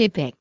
Pipik